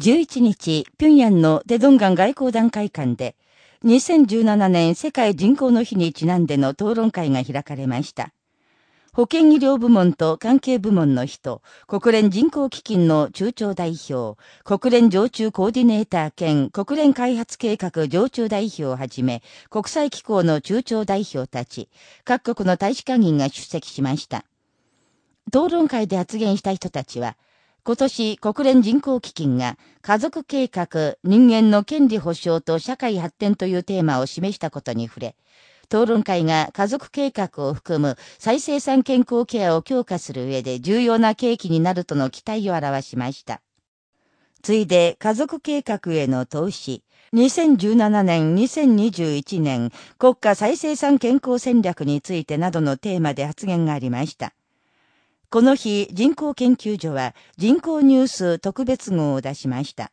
11日、平壌のテドンガン外交団会館で、2017年世界人口の日にちなんでの討論会が開かれました。保健医療部門と関係部門の人、国連人口基金の中長代表、国連常駐コーディネーター兼国連開発計画常駐代表をはじめ、国際機構の中長代表たち、各国の大使館員が出席しました。討論会で発言した人たちは、今年国連人口基金が家族計画、人間の権利保障と社会発展というテーマを示したことに触れ、討論会が家族計画を含む再生産健康ケアを強化する上で重要な契機になるとの期待を表しました。ついで家族計画への投資、2017年2021年国家再生産健康戦略についてなどのテーマで発言がありました。この日、人口研究所は人口ニュース特別号を出しました。